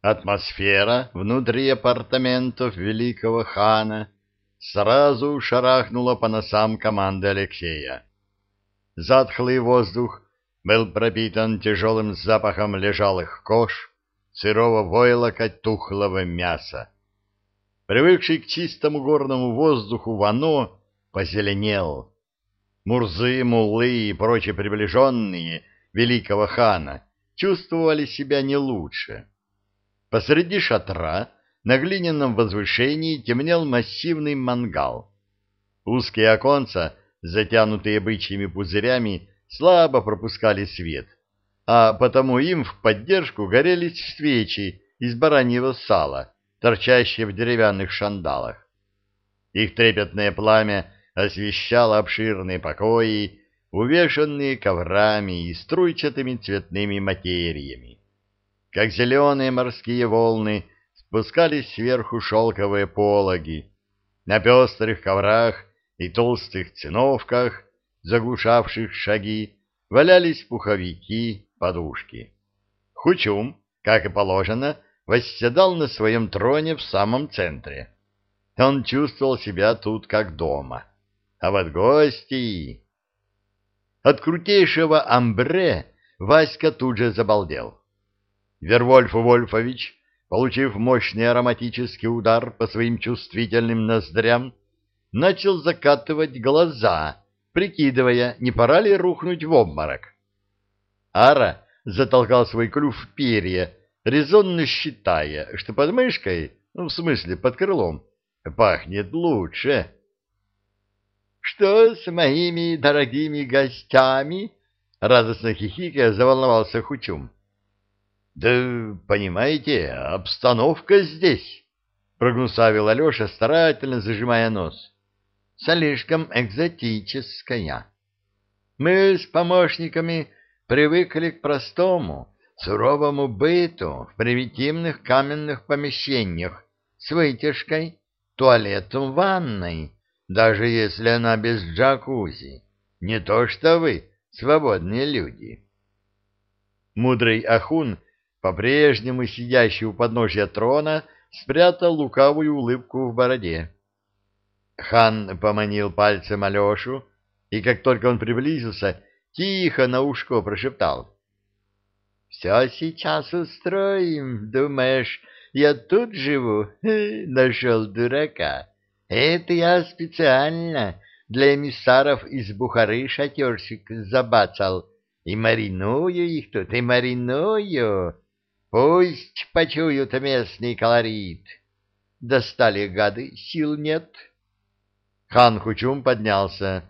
Атмосфера внутри апартаментов великого хана сразу шарахнула по носам команды Алексея. Затхлый воздух был пропитан тяжелым запахом лежалых кож, сырого войлока, тухлого мяса. Привыкший к чистому горному воздуху Вано позеленел. Мурзы, муллы и прочие приближенные великого хана чувствовали себя не лучше. Посреди шатра на глиняном возвышении темнел массивный мангал. Узкие оконца, затянутые бычьими пузырями, слабо пропускали свет, а потому им в поддержку горели свечи из бараньего сала, торчащие в деревянных шандалах. Их трепетное пламя освещало обширные покои, увешанные коврами и струйчатыми цветными материями. Как зеленые морские волны спускались сверху шелковые пологи, на пестрых коврах и толстых циновках, заглушавших шаги, валялись пуховики, подушки. Хучум, как и положено, восседал на своем троне в самом центре. Он чувствовал себя тут как дома. А вот гости... От крутейшего амбре Васька тут же забалдел. Вервольф Вольфович, получив мощный ароматический удар по своим чувствительным ноздрям, начал закатывать глаза, прикидывая, не пора ли рухнуть в обморок. Ара затолкал свой клюв в перья, резонно считая, что под мышкой, ну, в смысле, под крылом, пахнет лучше. «Что с моими дорогими гостями?» — радостно хихикая заволновался Хучум. «Да, понимаете, обстановка здесь», — прогнусавил Алеша, старательно зажимая нос. «Слишком экзотическая. Мы с помощниками привыкли к простому, суровому быту в примитивных каменных помещениях с вытяжкой, туалетом, ванной» даже если она без джакузи. Не то что вы, свободные люди. Мудрый Ахун, по-прежнему сидящий у подножья трона, спрятал лукавую улыбку в бороде. Хан поманил пальцем Алешу, и как только он приблизился, тихо на ушко прошептал. — Все сейчас устроим, думаешь, я тут живу? Нашел дурака. Это я специально для эмиссаров из Бухары шатерщик забацал. И мариную их тут, и мариную. Пусть почуют местный колорит. Достали гады, сил нет. Хан Хучум поднялся.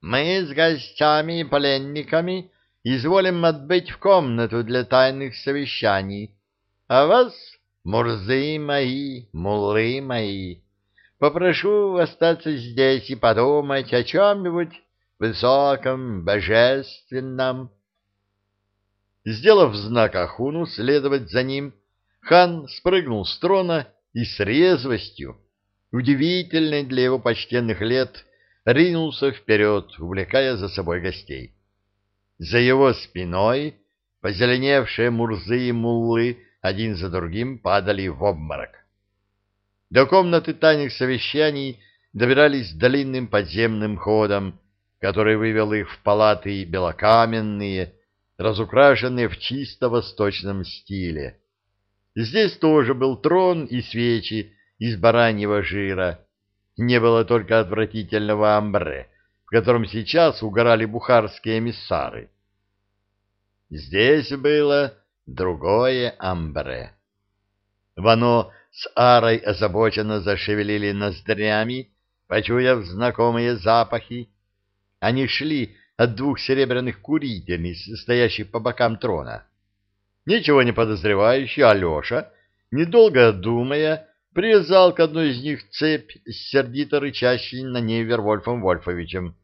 Мы с гостями и пленниками изволим отбыть в комнату для тайных совещаний. А вас, мурзы мои, муллы мои, Попрошу остаться здесь и подумать о чем-нибудь высоком, божественном. Сделав знак Ахуну следовать за ним, хан спрыгнул с трона и с резвостью, удивительной для его почтенных лет, ринулся вперед, увлекая за собой гостей. За его спиной позеленевшие мурзы и муллы один за другим падали в обморок. До комнаты тайных совещаний добирались длинным подземным ходом, который вывел их в палаты белокаменные, разукрашенные в чисто восточном стиле. Здесь тоже был трон и свечи из бараньего жира. Не было только отвратительного амбре, в котором сейчас угорали бухарские эмиссары. Здесь было другое амбре. Вано с Арой озабоченно зашевелили ноздрями, почуяв знакомые запахи. Они шли от двух серебряных курительниц, стоящих по бокам трона. Ничего не подозревающий Алеша, недолго думая, привязал к одной из них цепь с сердито рычащей на ней Вервольфом Вольфовичем.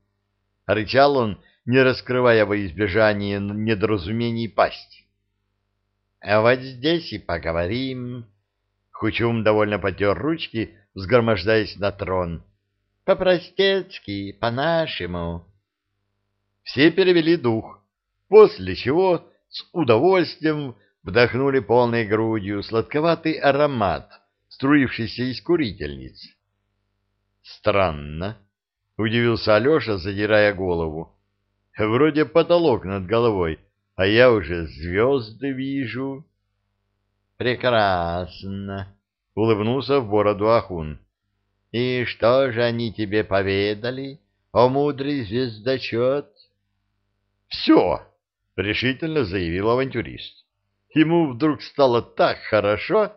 Рычал он, не раскрывая во избежание недоразумений пасть. — А вот здесь и поговорим, Кучум довольно потер ручки, взгромождаясь на трон. «По-простецки, по-нашему». Все перевели дух, после чего с удовольствием вдохнули полной грудью сладковатый аромат, струившийся из курительниц. «Странно», — удивился Алеша, задирая голову. «Вроде потолок над головой, а я уже звезды вижу». «Прекрасно», — улыбнулся в бороду Ахун. «И что же они тебе поведали, о мудрый звездочет?» «Все», — решительно заявил авантюрист. Ему вдруг стало так хорошо,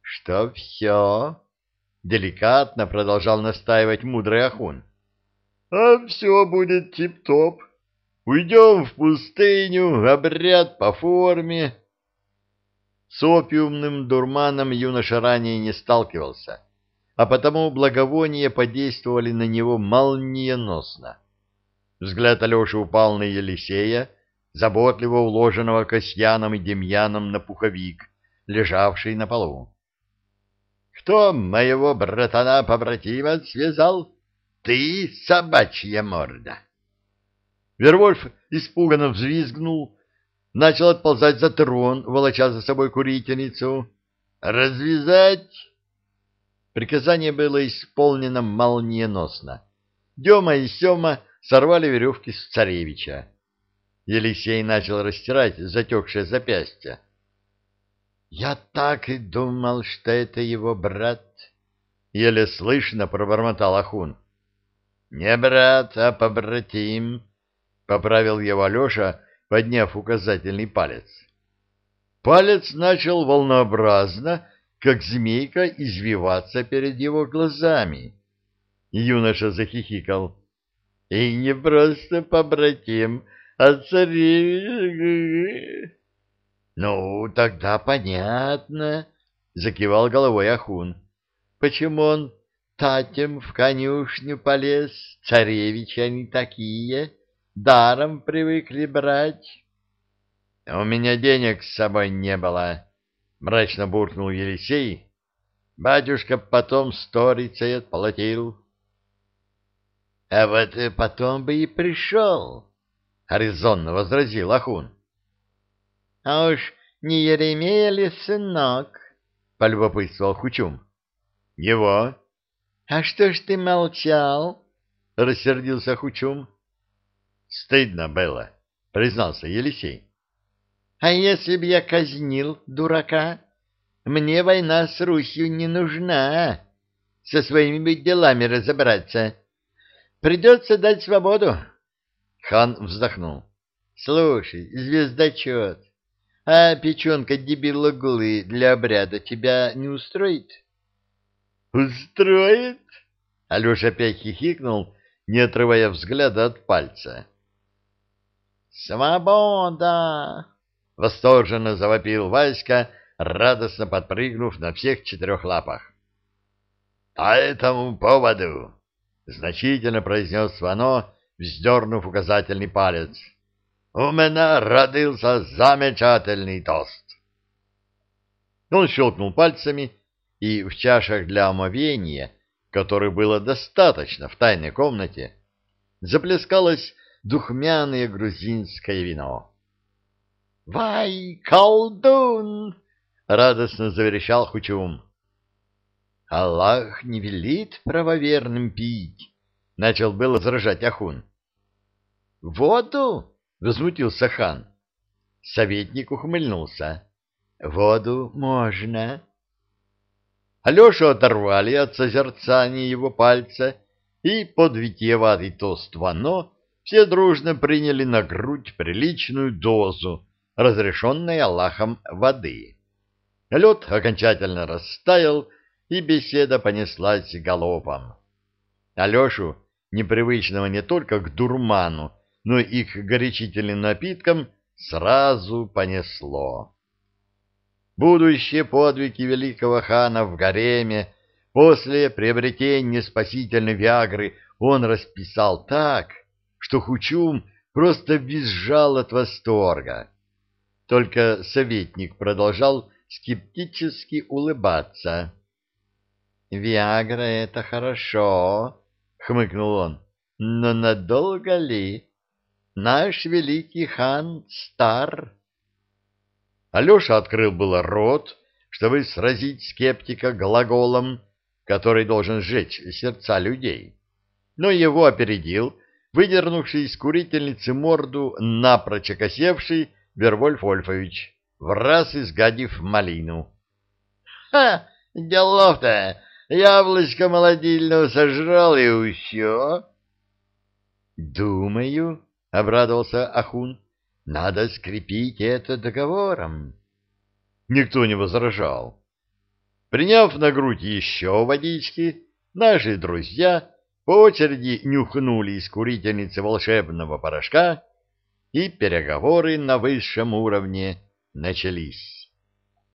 что все, — деликатно продолжал настаивать мудрый Ахун. — А все будет тип-топ. Уйдем в пустыню, обряд по форме. С опиумным дурманом юноша ранее не сталкивался, а потому благовония подействовали на него молниеносно. Взгляд Алеши упал на Елисея, заботливо уложенного Касьяном и Демьяном на пуховик, лежавший на полу. «Кто моего братана-побратима связал? Ты, собачья морда!» Вервольф испуганно взвизгнул, начал отползать за трон, волоча за собой курительницу. «Развязать!» Приказание было исполнено молниеносно. Дема и Сема сорвали веревки с царевича. Елисей начал растирать затекшее запястье. — Я так и думал, что это его брат, — еле слышно пробормотал Ахун. — Не брат, а побратим, — поправил его Алеша, подняв указательный палец. Палец начал волнообразно, как змейка, извиваться перед его глазами. Юноша захихикал. — И не просто побратим, — а царевич... — Ну, тогда понятно, — закивал головой Ахун. — Почему он татем в конюшню полез? Царевичи они такие, даром привыкли брать. — У меня денег с собой не было, — мрачно буркнул Елисей. Батюшка потом сторицей отплатил. — А вот потом бы и пришел, — резонно возразил Ахун. — А уж не Еремея ли сынок? — полюбопытствовал Хучум. — Его. — А что ж ты молчал? — рассердился Хучум. — Стыдно было, — признался Елисей. — А если б я казнил дурака? Мне война с Русью не нужна. Со своими делами разобраться. Придется дать свободу. Хан вздохнул. — Слушай, звездочет, а печенка дебилоглы для обряда тебя не устроит? — Устроит? — Алеша опять хихикнул, не отрывая взгляда от пальца. «Свобода!» — восторженно завопил Васька, радостно подпрыгнув на всех четырех лапах. «По этому поводу!» — значительно произнес Вано, вздернув указательный палец. «У меня родился замечательный тост!» Он щелкнул пальцами, и в чашах для омовения, которых было достаточно в тайной комнате, заплескалось духмяное грузинское вино. «Вай, колдун!» — радостно заверещал Хучум. «Аллах не велит правоверным пить!» — начал было возражать Ахун. «Воду?» — возмутился хан. Советник ухмыльнулся. «Воду можно». Алешу оторвали от созерцания его пальца, и под витиеватый тост вано все дружно приняли на грудь приличную дозу, разрешенной Аллахом воды. Лед окончательно растаял, и беседа понеслась галопом. Алешу непривычного не только к дурману, но и к горячительным напиткам сразу понесло. Будущие подвиги великого хана в гареме после приобретения спасительной Виагры он расписал так, что Хучум просто визжал от восторга. Только советник продолжал скептически улыбаться. «Виагра — это хорошо», хмыкнул он. Но надолго ли? Наш великий хан стар. Алеша открыл было рот, чтобы сразить скептика глаголом, который должен сжечь сердца людей, но его опередил выдернувший из курительницы морду напрочь окосевший Вервольф Вольфович, в раз изгадив малину. — Ха! Делов-то! Яблочко молодильного сожрал и все. — Думаю, — обрадовался Ахун, — надо скрепить это договором. Никто не возражал. Приняв на грудь еще водички, наши друзья по очереди нюхнули из курительницы волшебного порошка, и переговоры на высшем уровне начались.